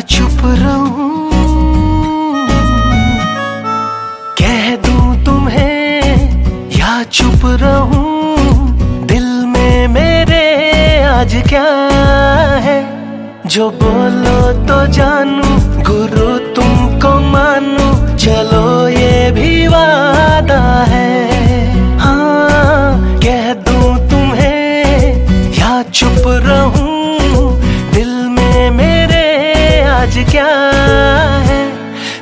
चुप रहूँ। कह दूँ तुम्हें, या चुप रहूँ। दिल में मेरे आज क्या है? जो बोलो तो जानू, गुरु तुमको मानू। चलो ये भी वादा है। हाँ कह दूँ तुम्हें, या चुप रहूँ। आज क्या है?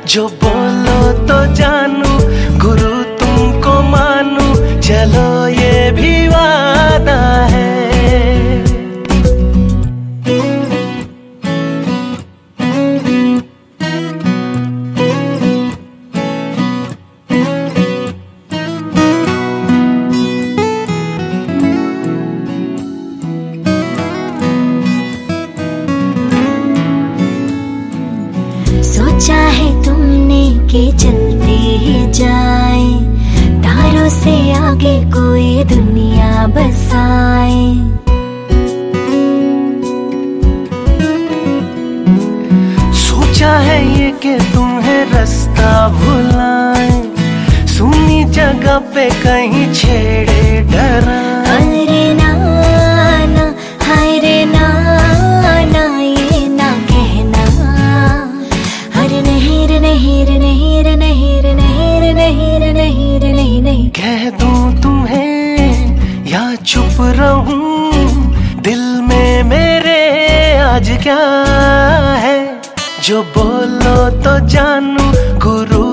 जो बोलो तो जानू गुरु तुमको मानू चलो। सोचा तुमने कि चलते ही जाए। तारों से आगे कोई दुनिया बसाए। सोचा है ये कि तुम्हें रास्ता भुलाए। सुनी जगह पे कहीं छेड़े डरा रहूँ दिल में मेरे आज क्या है? जो बोलो तो जानू गुरु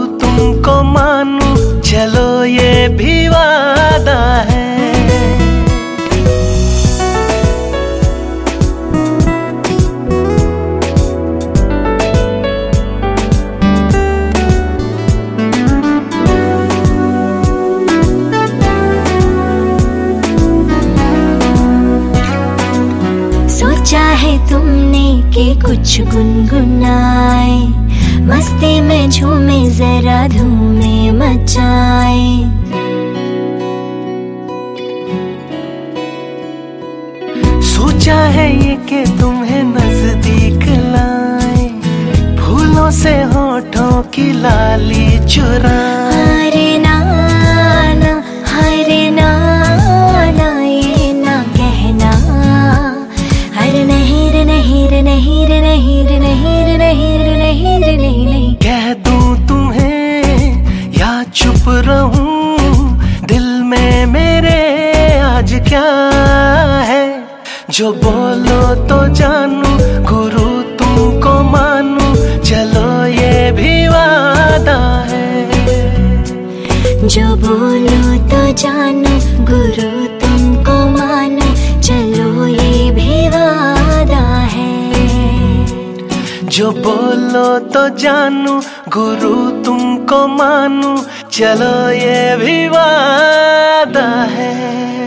तुमने कि कुछ गुनगुनाए। मस्ती में झूमे, जरा धूमे मचाए। सोचा है ये कि तुम्हें नज़दीक लाए। फूलों से होठों की लाली चुराए। नहीं रे नहीं रे नहीं रे नहीं रे नहीं रे नहीं रे नहीं नहीं नहीं कह दूँ तुम्हें या चुप रहूँ दिल में मेरे आज क्या है? जो बोलो तो जानू गुरु तुमको मानू चलो ये भी वादा है। जो बोलो तो जानू गुरु जो बोलो तो जानू गुरु तुमको मानू चलो ये भी वादा है।